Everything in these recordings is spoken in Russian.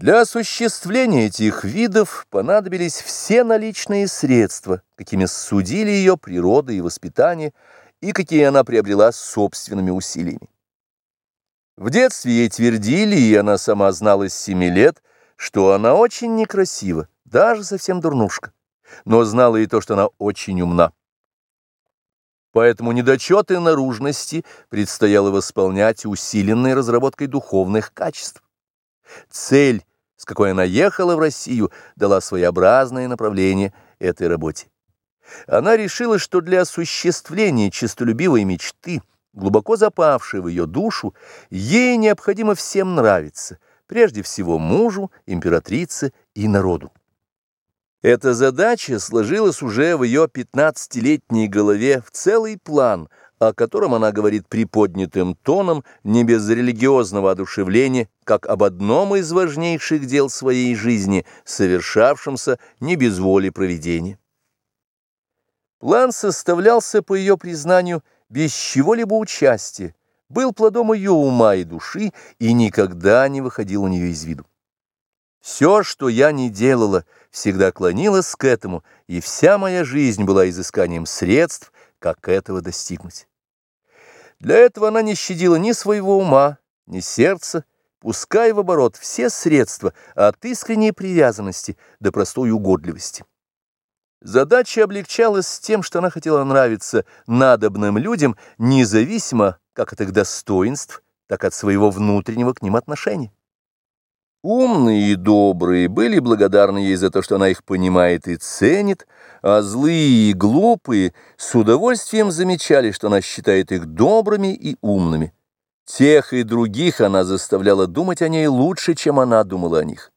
Для осуществления этих видов понадобились все наличные средства, какими судили ее природа и воспитание, и какие она приобрела собственными усилиями. В детстве ей твердили, и она сама знала с семи лет, что она очень некрасива, даже совсем дурнушка, но знала и то, что она очень умна. Поэтому недочеты наружности предстояло восполнять усиленной разработкой духовных качеств. Цель с какой она ехала в Россию, дала своеобразное направление этой работе. Она решила, что для осуществления честолюбивой мечты, глубоко запавшей в ее душу, ей необходимо всем нравиться, прежде всего мужу, императрице и народу. Эта задача сложилась уже в ее пятнадцатилетней голове в целый план – о котором она говорит приподнятым тоном, не без религиозного одушевления, как об одном из важнейших дел своей жизни, совершавшемся не без воли проведения. План составлялся, по ее признанию, без чего-либо участия, был плодом ее ума и души и никогда не выходил у нее из виду. Все, что я не делала, всегда клонилось к этому, и вся моя жизнь была изысканием средств, как этого достигнуть. Для этого она не щадила ни своего ума, ни сердца, пуская в оборот все средства от искренней привязанности до простой угодливости. Задача облегчалась тем, что она хотела нравиться надобным людям, независимо как от их достоинств, так от своего внутреннего к ним отношения. Умные и добрые были благодарны ей за то, что она их понимает и ценит, а злые и глупые с удовольствием замечали, что она считает их добрыми и умными. Тех и других она заставляла думать о ней лучше, чем она думала о них.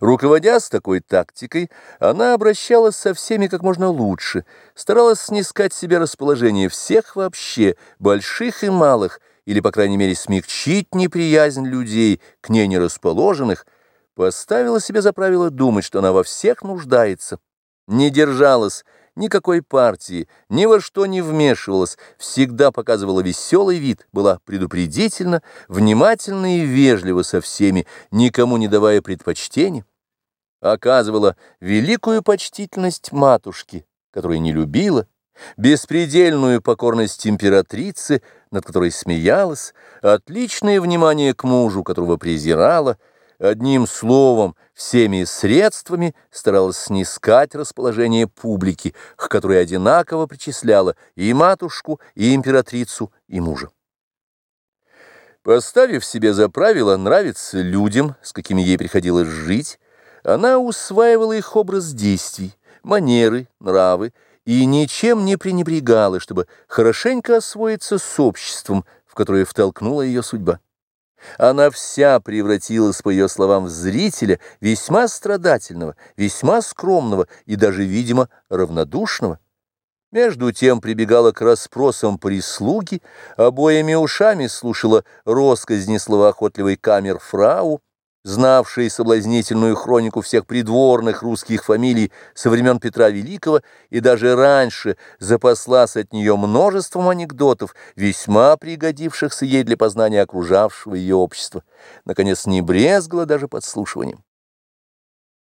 Руководя с такой тактикой, она обращалась со всеми как можно лучше, старалась снискать себе расположение всех вообще, больших и малых, или, по крайней мере, смягчить неприязнь людей, к ней не расположенных, поставила себе за правило думать, что она во всех нуждается, не держалась никакой партии, ни во что не вмешивалась, всегда показывала веселый вид, была предупредительна, внимательна и вежлива со всеми, никому не давая предпочтений, оказывала великую почтительность матушке, которую не любила, беспредельную покорность императрицы, над которой смеялась, отличное внимание к мужу, которого презирала, одним словом, всеми средствами старалась снискать расположение публики, к которой одинаково причисляла и матушку, и императрицу, и мужа. Поставив себе за правило нравиться людям, с какими ей приходилось жить, она усваивала их образ действий, манеры, нравы, и ничем не пренебрегала, чтобы хорошенько освоиться с обществом, в которое втолкнула ее судьба. Она вся превратилась, по ее словам, в зрителя, весьма страдательного, весьма скромного и даже, видимо, равнодушного. Между тем прибегала к расспросам прислуги, обоими ушами слушала росказни словоохотливой камер фрау, знавший соблазнительную хронику всех придворных русских фамилий со времен Петра Великого и даже раньше запаслась от нее множеством анекдотов, весьма пригодившихся ей для познания окружавшего ее общества. Наконец, не брезгла даже подслушиванием.